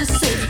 the city.